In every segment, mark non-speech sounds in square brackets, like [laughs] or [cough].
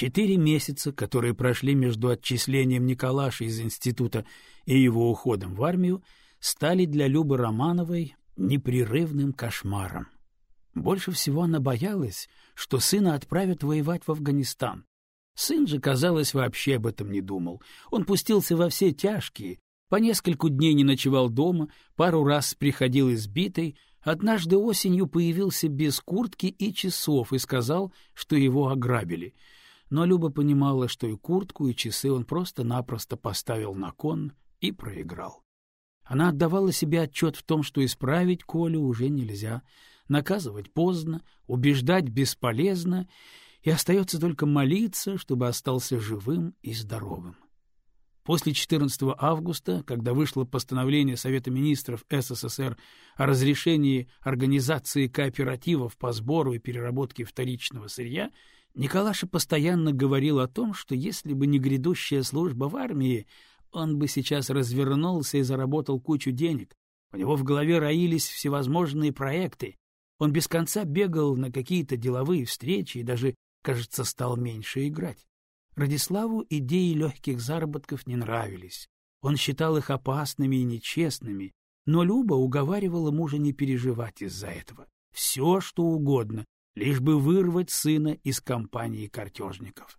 Четыре месяца, которые прошли между отчислением Николаша из института и его уходом в армию, стали для Любы Романовой непрерывным кошмаром. Больше всего она боялась, что сына отправят воевать в Афганистан. Сын же, казалось, вообще об этом не думал. Он пустился во все тяжкие, по нескольку дней не ночевал дома, пару раз приходил избитый, однажды осенью появился без куртки и часов и сказал, что его ограбили. Но Люба понимала, что и куртку, и часы он просто-напросто поставил на кон и проиграл. Она отдавала себе отчет в том, что исправить Колю уже нельзя, наказывать поздно, убеждать бесполезно, и остается только молиться, чтобы остался живым и здоровым. После 14 августа, когда вышло постановление Совета министров СССР о разрешении организации кооперативов по сбору и переработке вторичного сырья, Николаша постоянно говорил о том, что если бы не грядущая служба в армии, он бы сейчас развернулся и заработал кучу денег. У него в голове роились всевозможные проекты. Он без конца бегал на какие-то деловые встречи и даже, кажется, стал меньше играть. Радиславу идеи легких заработков не нравились. Он считал их опасными и нечестными, но Люба уговаривала мужа не переживать из-за этого. Все, что угодно, лишь бы вырвать сына из компании картежников.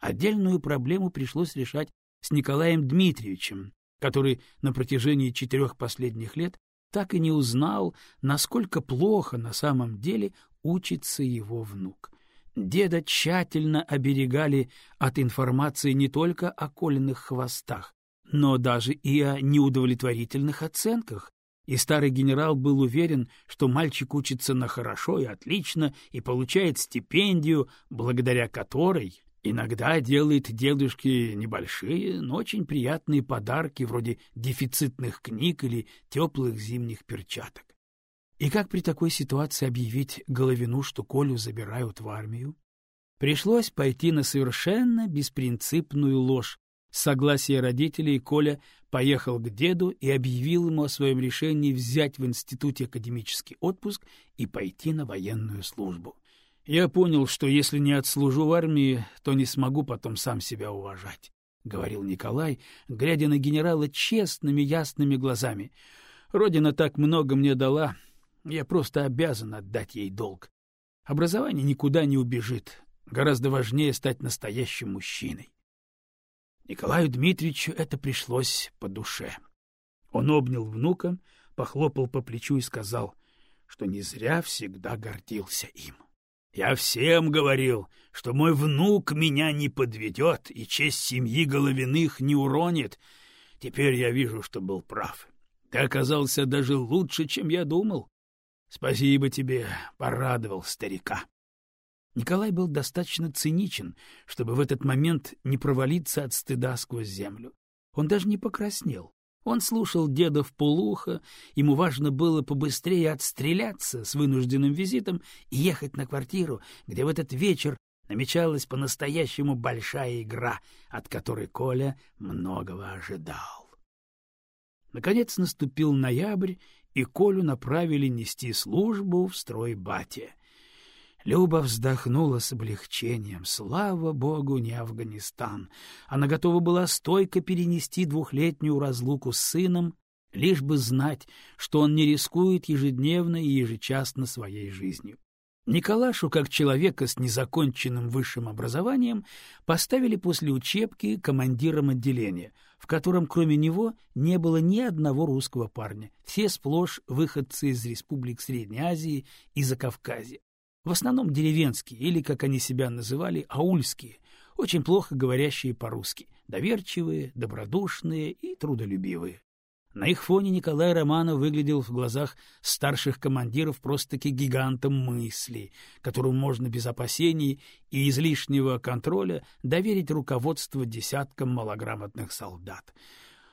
Отдельную проблему пришлось решать с Николаем Дмитриевичем, который на протяжении четырех последних лет так и не узнал, насколько плохо на самом деле учится его внук. Деда тщательно оберегали от информации не только о коленных хвостах, но даже и о неудовлетворительных оценках, и старый генерал был уверен, что мальчик учится на хорошо и отлично и получает стипендию, благодаря которой Иногда делает дедушке небольшие, но очень приятные подарки вроде дефицитных книг или теплых зимних перчаток. И как при такой ситуации объявить Головину, что Колю забирают в армию? Пришлось пойти на совершенно беспринципную ложь. С согласия родителей Коля поехал к деду и объявил ему о своем решении взять в институте академический отпуск и пойти на военную службу. Я понял, что если не отслужу в армии, то не смогу потом сам себя уважать, — говорил Николай, глядя на генерала честными ясными глазами. Родина так много мне дала, я просто обязан отдать ей долг. Образование никуда не убежит, гораздо важнее стать настоящим мужчиной. Николаю Дмитриевичу это пришлось по душе. Он обнял внука, похлопал по плечу и сказал, что не зря всегда гордился им. Я всем говорил, что мой внук меня не подведет и честь семьи Головиных не уронит. Теперь я вижу, что был прав. Ты оказался даже лучше, чем я думал. Спасибо тебе, порадовал старика. Николай был достаточно циничен, чтобы в этот момент не провалиться от стыда сквозь землю. Он даже не покраснел. Он слушал деда в полухо, ему важно было побыстрее отстреляться с вынужденным визитом и ехать на квартиру, где в этот вечер намечалась по-настоящему большая игра, от которой Коля многого ожидал. Наконец наступил ноябрь, и Колю направили нести службу в стройбате. Люба вздохнула с облегчением. Слава богу, не Афганистан. Она готова была стойко перенести двухлетнюю разлуку с сыном, лишь бы знать, что он не рискует ежедневно и ежечасно своей жизнью. Николашу, как человека с незаконченным высшим образованием, поставили после учебки командиром отделения, в котором кроме него не было ни одного русского парня, все сплошь выходцы из республик Средней Азии и Закавказья в основном деревенские или, как они себя называли, аульские, очень плохо говорящие по-русски, доверчивые, добродушные и трудолюбивые. На их фоне Николай Романов выглядел в глазах старших командиров просто-таки гигантом мысли, которому можно без опасений и излишнего контроля доверить руководство десяткам малограмотных солдат.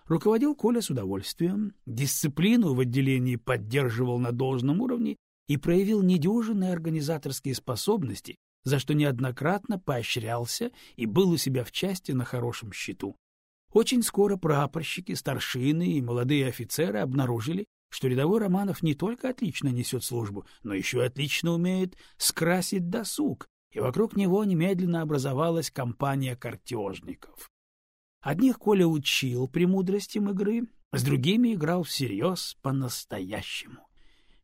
Руководил Коля с удовольствием, дисциплину в отделении поддерживал на должном уровне и проявил недюжинные организаторские способности, за что неоднократно поощрялся и был у себя в части на хорошем счету. Очень скоро прапорщики, старшины и молодые офицеры обнаружили, что рядовой Романов не только отлично несет службу, но еще отлично умеет скрасить досуг и вокруг него немедленно образовалась компания картежников. Одних Коля учил премудростям игры, с другими играл всерьез по-настоящему.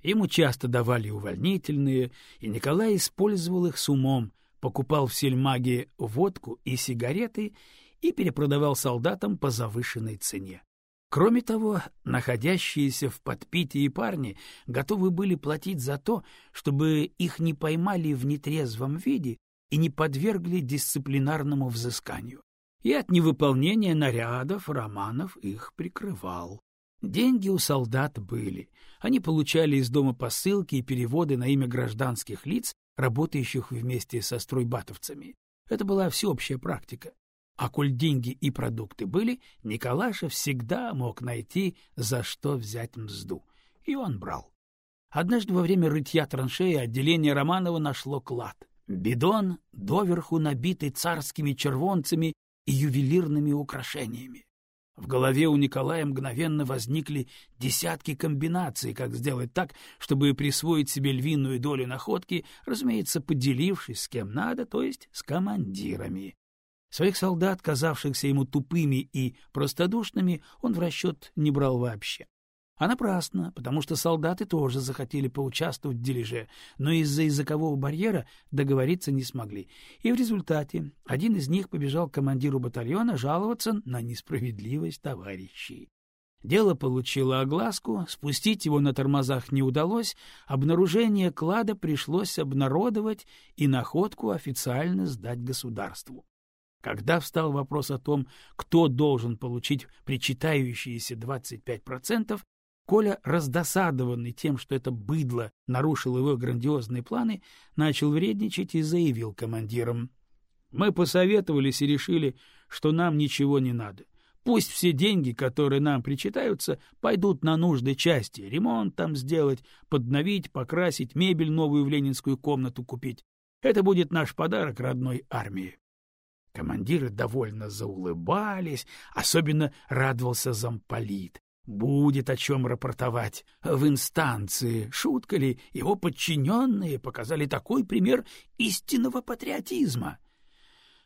Ему часто давали увольнительные, и Николай использовал их с умом, покупал в сельмаге водку и сигареты и перепродавал солдатам по завышенной цене. Кроме того, находящиеся в подпитии парни готовы были платить за то, чтобы их не поймали в нетрезвом виде и не подвергли дисциплинарному взысканию. И от невыполнения нарядов Романов их прикрывал. Деньги у солдат были. Они получали из дома посылки и переводы на имя гражданских лиц, работающих вместе со стройбатовцами. Это была всеобщая практика. А коль деньги и продукты были, Николаша всегда мог найти, за что взять мзду. И он брал. Однажды во время рытья траншеи отделение Романова нашло клад. Бидон, доверху набитый царскими червонцами и ювелирными украшениями. В голове у Николая мгновенно возникли десятки комбинаций, как сделать так, чтобы присвоить себе львиную долю находки, разумеется, поделившись с кем надо, то есть с командирами. Своих солдат, казавшихся ему тупыми и простодушными, он в расчет не брал вообще. А напрасно, потому что солдаты тоже захотели поучаствовать в дележе, но из-за языкового барьера договориться не смогли. И в результате один из них побежал к командиру батальона жаловаться на несправедливость товарищей. Дело получило огласку, спустить его на тормозах не удалось, обнаружение клада пришлось обнародовать и находку официально сдать государству. Когда встал вопрос о том, кто должен получить причитающиеся 25%, Коля, раздосадованный тем, что это быдло нарушило его грандиозные планы, начал вредничать и заявил командирам. «Мы посоветовались и решили, что нам ничего не надо. Пусть все деньги, которые нам причитаются, пойдут на нужды части, ремонт там сделать, подновить, покрасить, мебель новую в ленинскую комнату купить. Это будет наш подарок родной армии. Командиры довольно заулыбались, особенно радовался замполит. Будет о чем рапортовать в инстанции. Шутка ли, его подчиненные показали такой пример истинного патриотизма.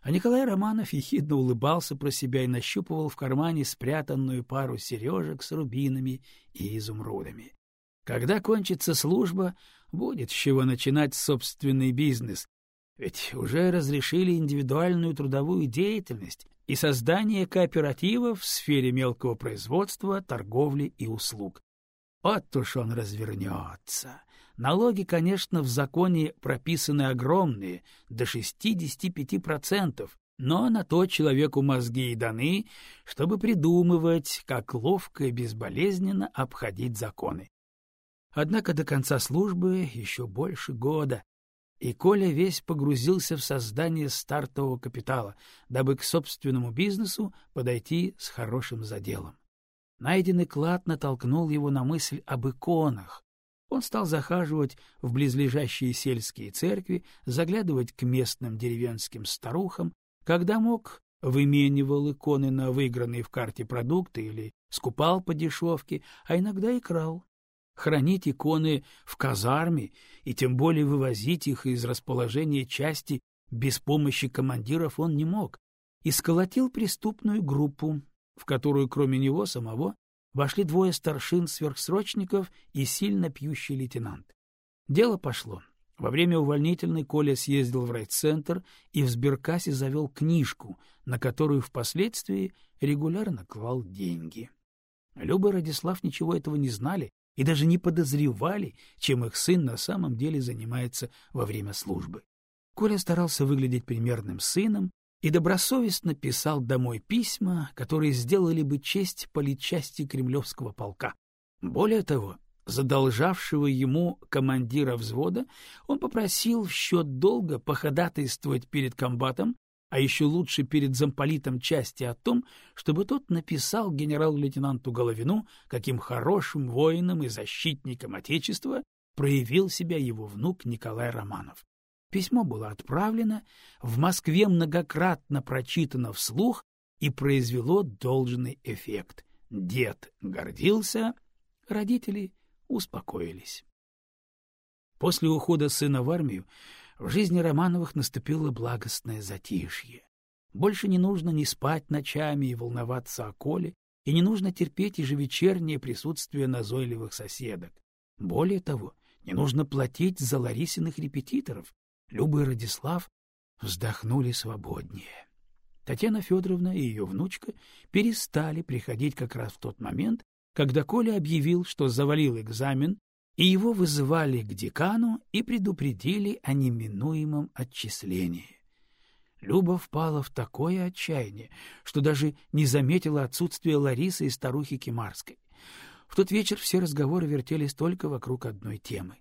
А Николай Романов ехидно улыбался про себя и нащупывал в кармане спрятанную пару сережек с рубинами и изумрудами. Когда кончится служба, будет с чего начинать собственный бизнес, ведь уже разрешили индивидуальную трудовую деятельность и создание кооперативов в сфере мелкого производства, торговли и услуг. Вот уж он развернется. Налоги, конечно, в законе прописаны огромные, до 65%, но на то человеку мозги и даны, чтобы придумывать, как ловко и безболезненно обходить законы. Однако до конца службы еще больше года, и Коля весь погрузился в создание стартового капитала, дабы к собственному бизнесу подойти с хорошим заделом. Найденный клад натолкнул его на мысль об иконах. Он стал захаживать в близлежащие сельские церкви, заглядывать к местным деревенским старухам, когда мог, выменивал иконы на выигранные в карте продукты или скупал по дешевке, а иногда и крал. Хранить иконы в казарме и тем более вывозить их из расположения части без помощи командиров он не мог, и сколотил преступную группу, в которую кроме него самого вошли двое старшин-сверхсрочников и сильно пьющий лейтенант. Дело пошло. Во время увольнительной Коля съездил в райцентр и в сберкассе завел книжку, на которую впоследствии регулярно клал деньги. Люба и Радислав ничего этого не знали и даже не подозревали, чем их сын на самом деле занимается во время службы. Коля старался выглядеть примерным сыном и добросовестно писал домой письма, которые сделали бы честь политчасти кремлевского полка. Более того, задолжавшего ему командира взвода, он попросил в счет долга походатайствовать перед комбатом а еще лучше перед замполитом части о том, чтобы тот написал генерал-лейтенанту Головину, каким хорошим воином и защитником Отечества проявил себя его внук Николай Романов. Письмо было отправлено, в Москве многократно прочитано вслух и произвело должный эффект. Дед гордился, родители успокоились. После ухода сына в армию в жизни Романовых наступило благостное затишье. Больше не нужно ни спать ночами и волноваться о Коле, и не нужно терпеть ежевечернее присутствие назойливых соседок. Более того, не нужно платить за Ларисиных репетиторов. Люба и Радислав вздохнули свободнее. Татьяна Федоровна и ее внучка перестали приходить как раз в тот момент, когда Коля объявил, что завалил экзамен, и его вызывали к декану и предупредили о неминуемом отчислении. Люба впала в такое отчаяние, что даже не заметила отсутствия Ларисы и старухи Кимарской. В тот вечер все разговоры вертелись только вокруг одной темы.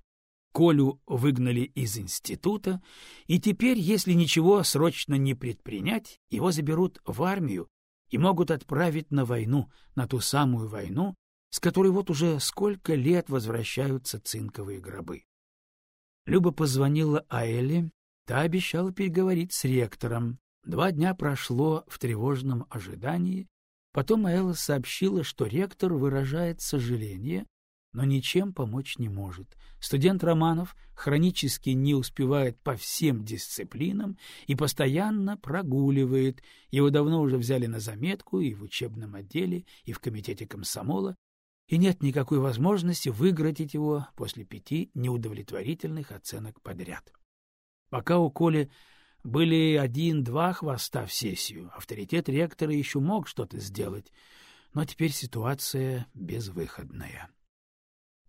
Колю выгнали из института, и теперь, если ничего срочно не предпринять, его заберут в армию и могут отправить на войну, на ту самую войну, с которой вот уже сколько лет возвращаются цинковые гробы. Люба позвонила Аэле, та обещала переговорить с ректором. Два дня прошло в тревожном ожидании, потом Аэла сообщила, что ректор выражает сожаление, но ничем помочь не может. Студент Романов хронически не успевает по всем дисциплинам и постоянно прогуливает. Его давно уже взяли на заметку и в учебном отделе, и в комитете комсомола, и нет никакой возможности выградить его после пяти неудовлетворительных оценок подряд. Пока у Коли были один-два хвоста в сессию, авторитет ректора еще мог что-то сделать, но теперь ситуация безвыходная.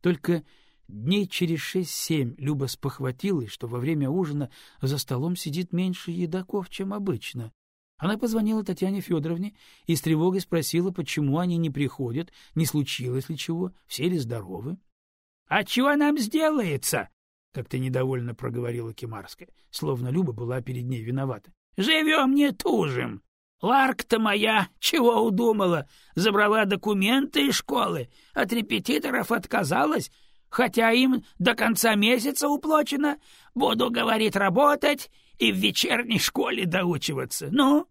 Только дней через шесть-семь Люба спохватилась, что во время ужина за столом сидит меньше едоков, чем обычно, она позвонила Татьяне Федоровне и с тревогой спросила, почему они не приходят, не случилось ли чего, все ли здоровы. — А чего нам сделается? — как-то недовольно проговорила Кимарская, словно Люба была перед ней виновата. — Живем не тужим. Ларк-то моя чего удумала? Забрала документы из школы, от репетиторов отказалась, хотя им до конца месяца уплочено. Буду, говорит, работать и в вечерней школе доучиваться. Ну,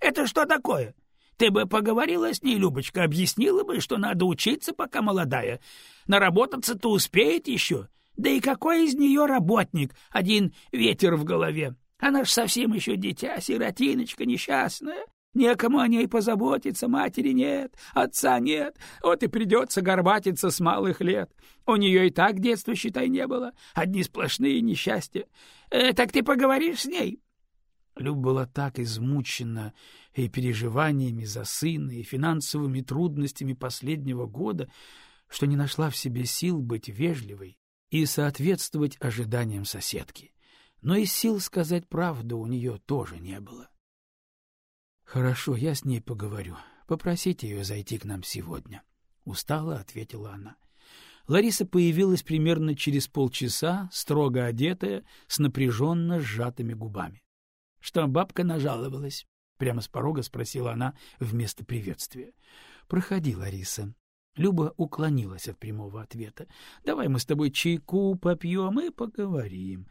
это что такое? Ты бы поговорила с ней, Любочка, объяснила бы, что надо учиться, пока молодая. Наработаться-то успеет еще. Да и какой из нее работник? Один ветер в голове. Она ж совсем еще дитя, сиротиночка несчастная. Некому о ней позаботиться, матери нет, отца нет, вот и придется горбатиться с малых лет. У нее и так детства, считай, не было, одни сплошные несчастья. Э, так ты поговоришь с ней?» Люб была так измучена и переживаниями за сына, и финансовыми трудностями последнего года, что не нашла в себе сил быть вежливой и соответствовать ожиданиям соседки. Но и сил сказать правду у нее тоже не было. Хорошо, я с ней поговорю. Попросите ее зайти к нам сегодня. Устала, ответила она. Лариса появилась примерно через полчаса, строго одетая, с напряженно сжатыми губами. — Что, бабка нажаловалась? — прямо с порога спросила она вместо приветствия. — Проходи, Лариса. Люба уклонилась от прямого ответа. — Давай мы с тобой чайку попьем и поговорим.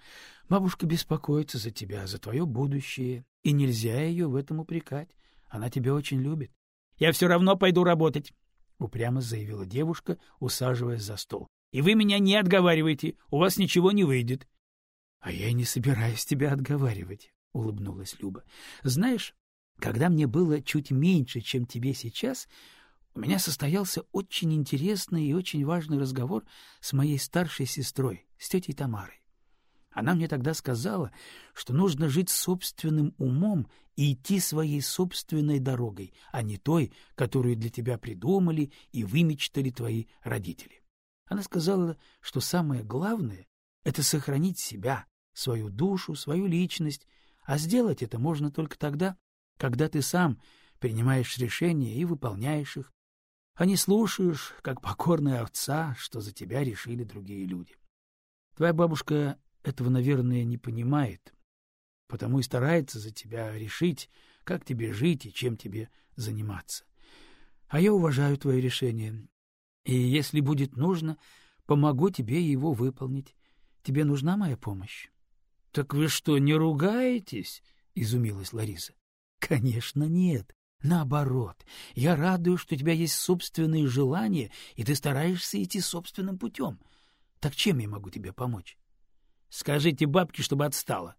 Бабушка беспокоится за тебя, за твое будущее, и нельзя ее в этом упрекать. Она тебя очень любит. — Я все равно пойду работать, — упрямо заявила девушка, усаживаясь за стол. — И вы меня не отговаривайте, у вас ничего не выйдет. — А я не собираюсь тебя отговаривать, — улыбнулась Люба. — Знаешь, когда мне было чуть меньше, чем тебе сейчас, у меня состоялся очень интересный и очень важный разговор с моей старшей сестрой, с тетей Тамарой. Она мне тогда сказала, что нужно жить собственным умом и идти своей собственной дорогой, а не той, которую для тебя придумали и вымечтали твои родители. Она сказала, что самое главное — это сохранить себя, свою душу, свою личность, а сделать это можно только тогда, когда ты сам принимаешь решения и выполняешь их, а не слушаешь, как покорная овца, что за тебя решили другие люди. Твоя бабушка этого, наверное, не понимает, потому и старается за тебя решить, как тебе жить и чем тебе заниматься. А я уважаю твое решение, и, если будет нужно, помогу тебе его выполнить. Тебе нужна моя помощь? — Так вы что, не ругаетесь? — изумилась Лариса. — Конечно, нет. Наоборот, я радую, что у тебя есть собственные желания, и ты стараешься идти собственным путем. Так чем я могу тебе помочь? Скажите бабке, чтобы отстала.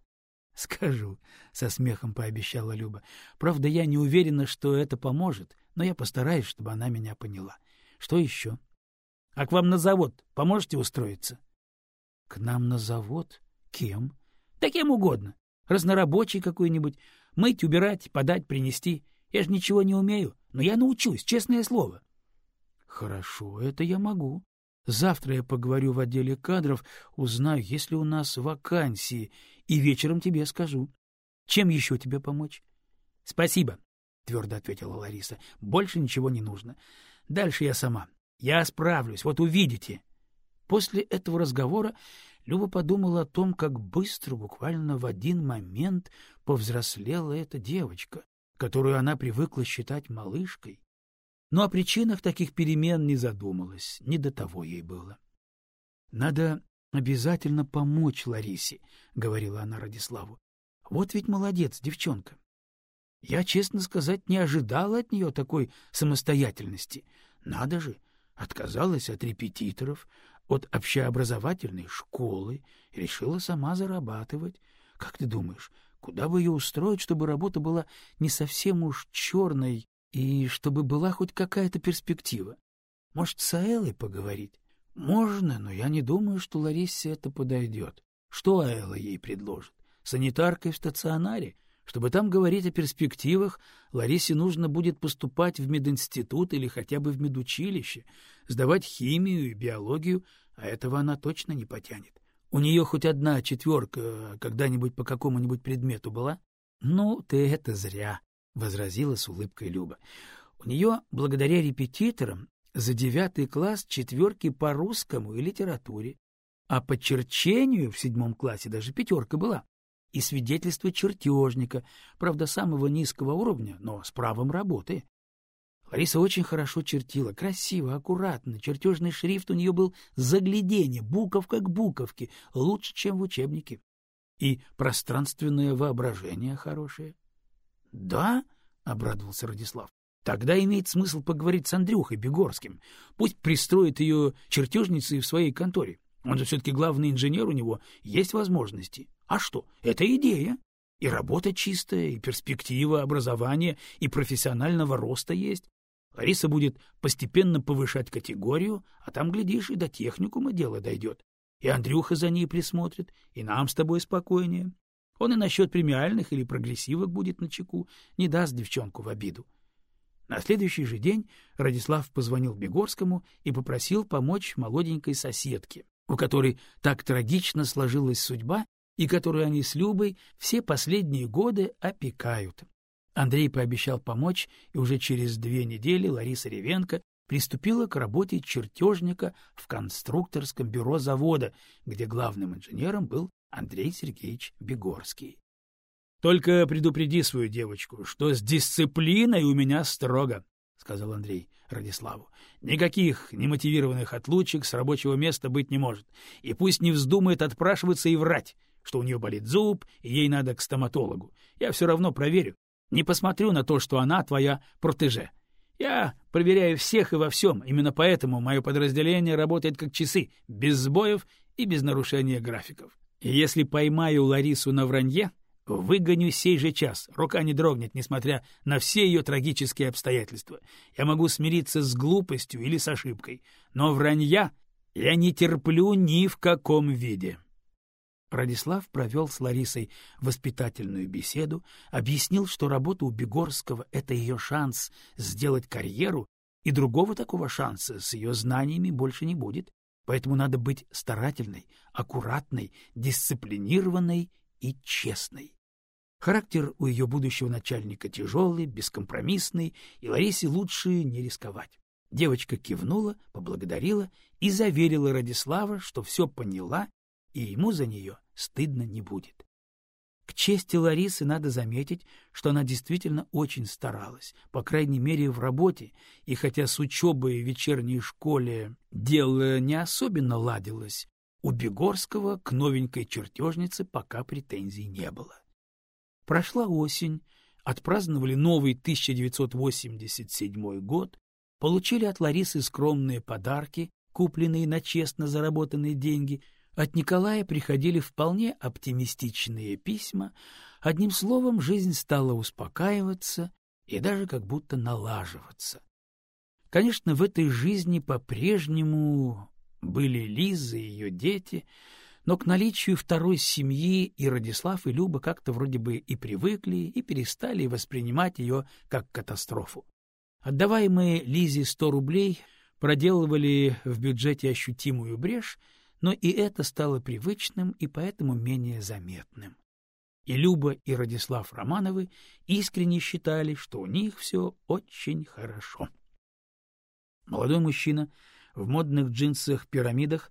— Скажу, — со смехом пообещала Люба. — Правда, я не уверена, что это поможет, но я постараюсь, чтобы она меня поняла. Что еще? — А к вам на завод поможете устроиться? — К нам на завод? Кем? — Да кем угодно. Разнорабочий какой-нибудь. Мыть, убирать, подать, принести. Я же ничего не умею, но я научусь, честное слово. — Хорошо, это я могу. Завтра я поговорю в отделе кадров, узнаю, есть ли у нас вакансии, и вечером тебе скажу. Чем еще тебе помочь? — Спасибо, — твердо ответила Лариса. — Больше ничего не нужно. Дальше я сама. Я справлюсь, вот увидите. После этого разговора Люба подумала о том, как быстро, буквально в один момент, повзрослела эта девочка, которую она привыкла считать малышкой. Но о причинах таких перемен не задумалась, не до того ей было. — Надо обязательно помочь Ларисе, — говорила она Радиславу. — Вот ведь молодец, девчонка. Я, честно сказать, не ожидала от нее такой самостоятельности. Надо же, отказалась от репетиторов, от общеобразовательной школы, решила сама зарабатывать. Как ты думаешь, куда бы ее устроить, чтобы работа была не совсем уж черной и чтобы была хоть какая-то перспектива? Может, с Аэлой поговорить? Можно, но я не думаю, что Ларисе это подойдет. Что Аэла ей предложит? Санитаркой в стационаре? Чтобы там говорить о перспективах, Ларисе нужно будет поступать в мединститут или хотя бы в медучилище, сдавать химию и биологию, а этого она точно не потянет. У нее хоть одна четверка когда-нибудь по какому-нибудь предмету была? — Ну, ты это зря, — возразила с улыбкой Люба. У нее, благодаря репетиторам, за девятый класс четверки по русскому и литературе, а по черчению в седьмом классе даже пятерка была и свидетельство чертежника, правда, самого низкого уровня, но с правом работы. Лариса очень хорошо чертила, красиво, аккуратно, чертежный шрифт у нее был загляденье, буковка к буковке, лучше, чем в учебнике. И пространственное воображение хорошее. — Да? — обрадовался Радислав. — Тогда имеет смысл поговорить с Андрюхой Бегорским. Пусть пристроит ее чертежницей в своей конторе. Он же все-таки главный инженер, у него есть возможности. А что, это идея. И работа чистая, и перспектива образования, и профессионального роста есть. Лариса будет постепенно повышать категорию, а там, глядишь, и до техникума дело дойдет. И Андрюха за ней присмотрит, и нам с тобой спокойнее. Он и насчет премиальных или прогрессивок будет начеку, не даст девчонку в обиду. На следующий же день Радислав позвонил Бегорскому и попросил помочь молоденькой соседке, у которой так трагично сложилась судьба и которую они с Любой все последние годы опекают. Андрей пообещал помочь, и уже через две недели Лариса Ревенко приступила к работе чертежника в конструкторском бюро завода, где главным инженером был Андрей Сергеевич Бегорский. — Только предупреди свою девочку, что с дисциплиной у меня строго, — сказал Андрей Радиславу. — Никаких немотивированных отлучек с рабочего места быть не может, и пусть не вздумает отпрашиваться и врать что у нее болит зуб, и ей надо к стоматологу. Я все равно проверю. Не посмотрю на то, что она твоя протеже. Я проверяю всех и во всем, именно поэтому мое подразделение работает как часы, без сбоев и без нарушения графиков. Если поймаю Ларису на вранье, выгоню сей же час, рука не дрогнет, несмотря на все ее трагические обстоятельства. Я могу смириться с глупостью или с ошибкой, но вранья я не терплю ни в каком виде. Радислав провел с Ларисой воспитательную беседу, объяснил, что работа у Бегорского — это ее шанс сделать карьеру, и другого такого шанса с ее знаниями больше не будет, поэтому надо быть старательной, аккуратной, дисциплинированной и честной. Характер у ее будущего начальника тяжелый, бескомпромиссный, и Ларисе лучше не рисковать. Девочка кивнула, поблагодарила и заверила Радислава, что все поняла и ему за нее стыдно не будет. К чести Ларисы надо заметить, что она действительно очень старалась, по крайней мере в работе, и хотя с учебой в вечерней школе дело не особенно ладилось, у Бегорского к новенькой чертежнице пока претензий не было. Прошла осень, отпраздновали новый 1987 год, получили от Ларисы скромные подарки, купленные на честно заработанные деньги — От Николая приходили вполне оптимистичные письма. Одним словом, жизнь стала успокаиваться и даже как будто налаживаться. Конечно, в этой жизни по-прежнему были Лиза и ее дети, но к наличию второй семьи и Радислав, и Люба как-то вроде бы и привыкли, и перестали воспринимать ее как катастрофу. Отдаваемые Лизе сто рублей проделывали в бюджете ощутимую брешь, но и это стало привычным и поэтому менее заметным. И Люба, и Радислав Романовы искренне считали, что у них все очень хорошо. Молодой мужчина в модных джинсах-пирамидах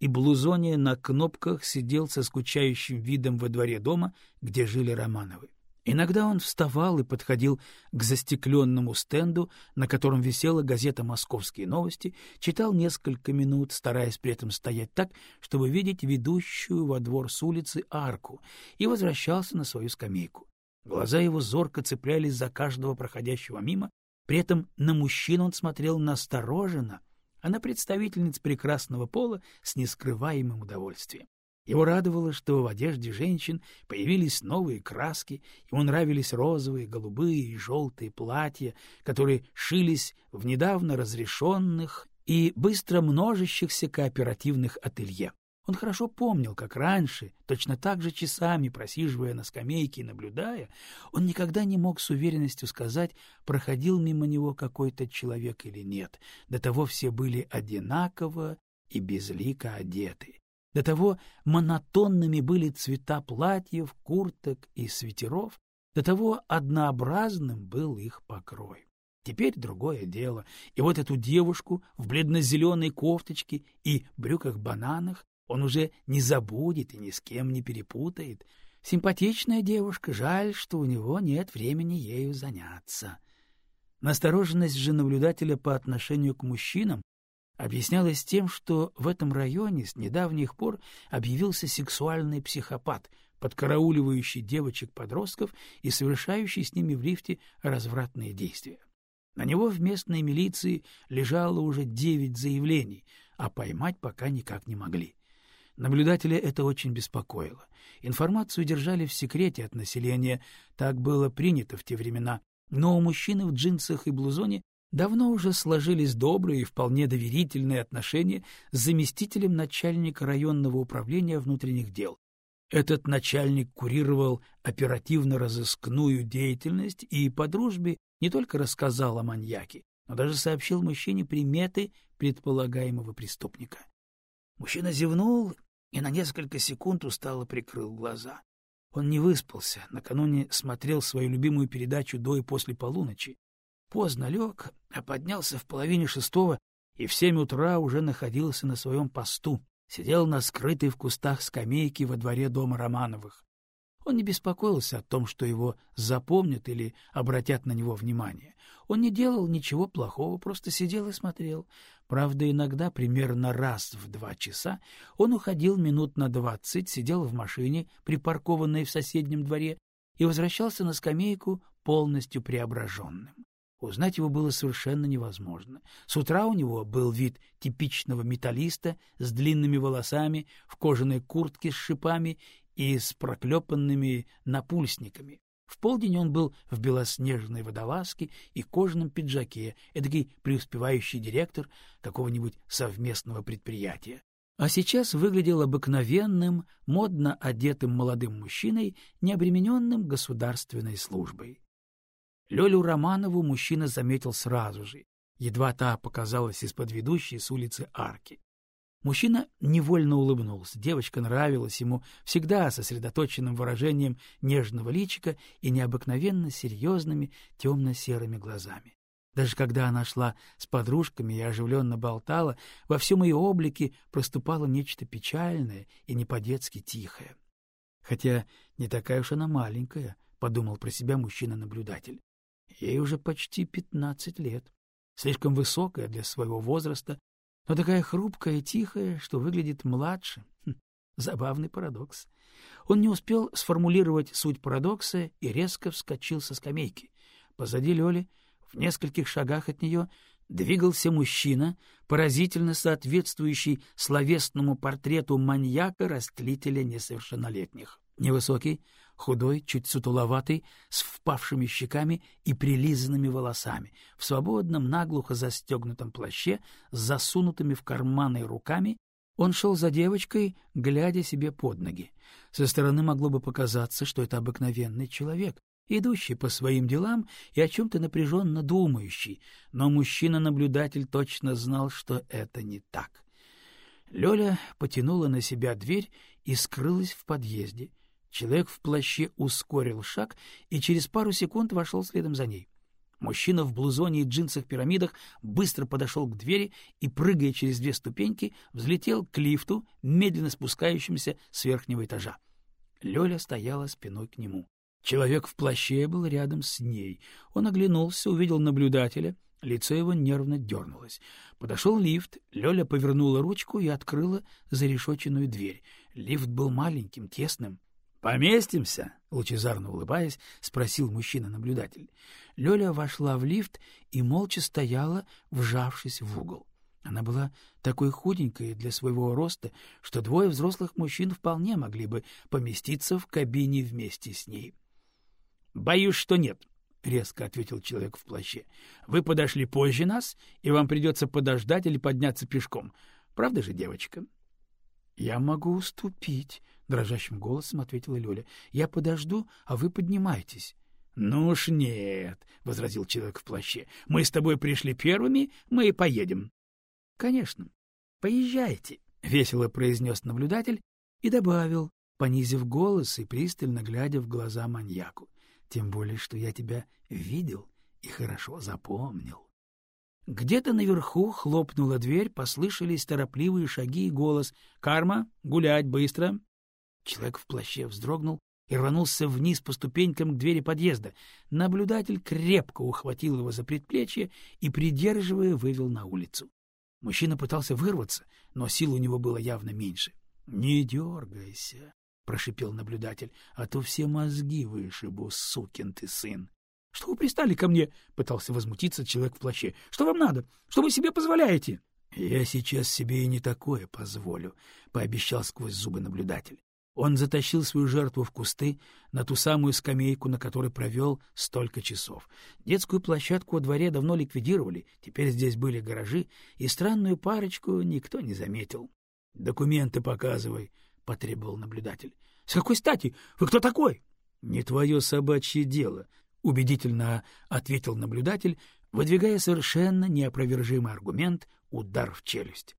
и блузоне на кнопках сидел со скучающим видом во дворе дома, где жили Романовы. Иногда он вставал и подходил к застекленному стенду, на котором висела газета «Московские новости», читал несколько минут, стараясь при этом стоять так, чтобы видеть ведущую во двор с улицы арку, и возвращался на свою скамейку. Глаза его зорко цеплялись за каждого проходящего мимо, при этом на мужчину он смотрел настороженно, а на представительниц прекрасного пола с нескрываемым удовольствием. Его радовало, что в одежде женщин появились новые краски, ему нравились розовые, голубые и желтые платья, которые шились в недавно разрешенных и быстро множащихся кооперативных ателье. Он хорошо помнил, как раньше, точно так же часами просиживая на скамейке и наблюдая, он никогда не мог с уверенностью сказать, проходил мимо него какой-то человек или нет. До того все были одинаково и безлико одеты. До того монотонными были цвета платьев, курток и свитеров, до того однообразным был их покрой. Теперь другое дело, и вот эту девушку в бледно-зеленой кофточке и брюках-бананах он уже не забудет и ни с кем не перепутает. Симпатичная девушка, жаль, что у него нет времени ею заняться. Настороженность же наблюдателя по отношению к мужчинам объяснялась тем, что в этом районе с недавних пор объявился сексуальный психопат, подкарауливающий девочек-подростков и совершающий с ними в лифте развратные действия. На него в местной милиции лежало уже девять заявлений, а поймать пока никак не могли. Наблюдателя это очень беспокоило. Информацию держали в секрете от населения, так было принято в те времена, но у мужчины в джинсах и блузоне давно уже сложились добрые и вполне доверительные отношения с заместителем начальника районного управления внутренних дел. Этот начальник курировал оперативно-розыскную деятельность и по дружбе не только рассказал о маньяке, но даже сообщил мужчине приметы предполагаемого преступника. Мужчина зевнул и на несколько секунд устало прикрыл глаза. Он не выспался, накануне смотрел свою любимую передачу до и после полуночи. Поздно лег, а поднялся в половине шестого и в семь утра уже находился на своем посту, сидел на скрытой в кустах скамейке во дворе дома Романовых. Он не беспокоился о том, что его запомнят или обратят на него внимание. Он не делал ничего плохого, просто сидел и смотрел. Правда, иногда, примерно раз в два часа, он уходил минут на двадцать, сидел в машине, припаркованной в соседнем дворе, и возвращался на скамейку полностью преображенным. Узнать его было совершенно невозможно. С утра у него был вид типичного металлиста с длинными волосами, в кожаной куртке с шипами и с проклепанными напульсниками. В полдень он был в белоснежной водолазке и кожаном пиджаке, эдакий преуспевающий директор какого-нибудь совместного предприятия. А сейчас выглядел обыкновенным, модно одетым молодым мужчиной, не обремененным государственной службой. Лёлю Романову мужчина заметил сразу же, едва та показалась из-под ведущей с улицы арки. Мужчина невольно улыбнулся. Девочка нравилась ему всегда сосредоточенным выражением нежного личика и необыкновенно серьезными темно-серыми глазами. Даже когда она шла с подружками и оживленно болтала, во всем ее облике проступало нечто печальное и не по-детски тихое. Хотя не такая уж она маленькая, — подумал про себя мужчина-наблюдатель. Ей уже почти пятнадцать лет. Слишком высокая для своего возраста, но такая хрупкая и тихая, что выглядит младше. Хм, забавный парадокс. Он не успел сформулировать суть парадокса и резко вскочил со скамейки. Позади Лёли, в нескольких шагах от нее, двигался мужчина, поразительно соответствующий словесному портрету маньяка-растлителя несовершеннолетних. Невысокий, худой, чуть сутуловатый, с впавшими щеками и прилизанными волосами, в свободном, наглухо застегнутом плаще, с засунутыми в карманы руками, он шел за девочкой, глядя себе под ноги. Со стороны могло бы показаться, что это обыкновенный человек, идущий по своим делам и о чем-то напряженно думающий, но мужчина-наблюдатель точно знал, что это не так. Лёля потянула на себя дверь и скрылась в подъезде. Человек в плаще ускорил шаг и через пару секунд вошел следом за ней. Мужчина в блузоне и джинсах-пирамидах быстро подошел к двери и, прыгая через две ступеньки, взлетел к лифту, медленно спускающемуся с верхнего этажа. Лёля стояла спиной к нему. Человек в плаще был рядом с ней. Он оглянулся, увидел наблюдателя, лицо его нервно дернулось. Подошел лифт, Лёля повернула ручку и открыла зарешоченную дверь. Лифт был маленьким, тесным. «Поместимся?» — лучезарно улыбаясь, спросил мужчина-наблюдатель. Лёля вошла в лифт и молча стояла, вжавшись в угол. Она была такой худенькой для своего роста, что двое взрослых мужчин вполне могли бы поместиться в кабине вместе с ней. — Боюсь, что нет, — резко ответил человек в плаще. — Вы подошли позже нас, и вам придется подождать или подняться пешком. Правда же, девочка? — Я могу уступить, — дрожащим голосом ответила Лёля. — Я подожду, а вы поднимайтесь. — Ну уж нет, — возразил человек в плаще. — Мы с тобой пришли первыми, мы и поедем. — Конечно. Поезжайте, — весело произнес наблюдатель и добавил, понизив голос и пристально глядя в глаза маньяку. — Тем более, что я тебя видел и хорошо запомнил. Где-то наверху хлопнула дверь, послышались торопливые шаги и голос. «Карма, гулять быстро!» Человек в плаще вздрогнул и рванулся вниз по ступенькам к двери подъезда. Наблюдатель крепко ухватил его за предплечье и, придерживая, вывел на улицу. Мужчина пытался вырваться, но сил у него было явно меньше. — Не дергайся, — прошипел наблюдатель, — а то все мозги вышибу, сукин ты сын. — Что вы пристали ко мне? — пытался возмутиться человек в плаще. — Что вам надо? Что вы себе позволяете? — Я сейчас себе и не такое позволю, — пообещал сквозь зубы наблюдатель. Он затащил свою жертву в кусты, на ту самую скамейку, на которой провел столько часов. Детскую площадку во дворе давно ликвидировали, теперь здесь были гаражи, и странную парочку никто не заметил. — Документы показывай, — потребовал наблюдатель. — С какой стати? Вы кто такой? — Не твое собачье дело, — убедительно ответил наблюдатель, выдвигая совершенно неопровержимый аргумент — удар в челюсть.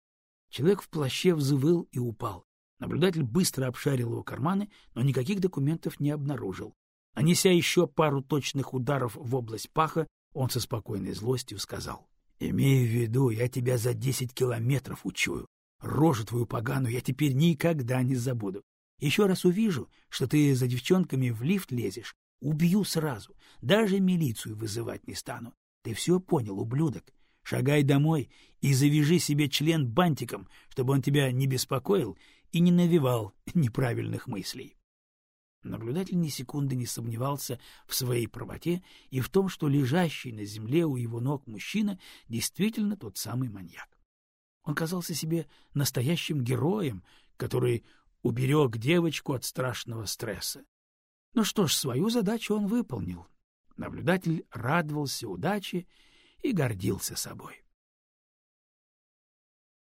Человек в плаще взвыл и упал. Наблюдатель быстро обшарил его карманы, но никаких документов не обнаружил. Нанеся еще пару точных ударов в область паха, он со спокойной злостью сказал. — Имею в виду, я тебя за десять километров учую. Рожу твою поганую я теперь никогда не забуду. Еще раз увижу, что ты за девчонками в лифт лезешь, убью сразу, даже милицию вызывать не стану. Ты все понял, ублюдок? Шагай домой и завяжи себе член бантиком, чтобы он тебя не беспокоил и не навевал [laughs] неправильных мыслей. Наблюдатель ни секунды не сомневался в своей правоте и в том, что лежащий на земле у его ног мужчина действительно тот самый маньяк. Он казался себе настоящим героем, который уберег девочку от страшного стресса. Ну что ж, свою задачу он выполнил. Наблюдатель радовался удаче и гордился собой.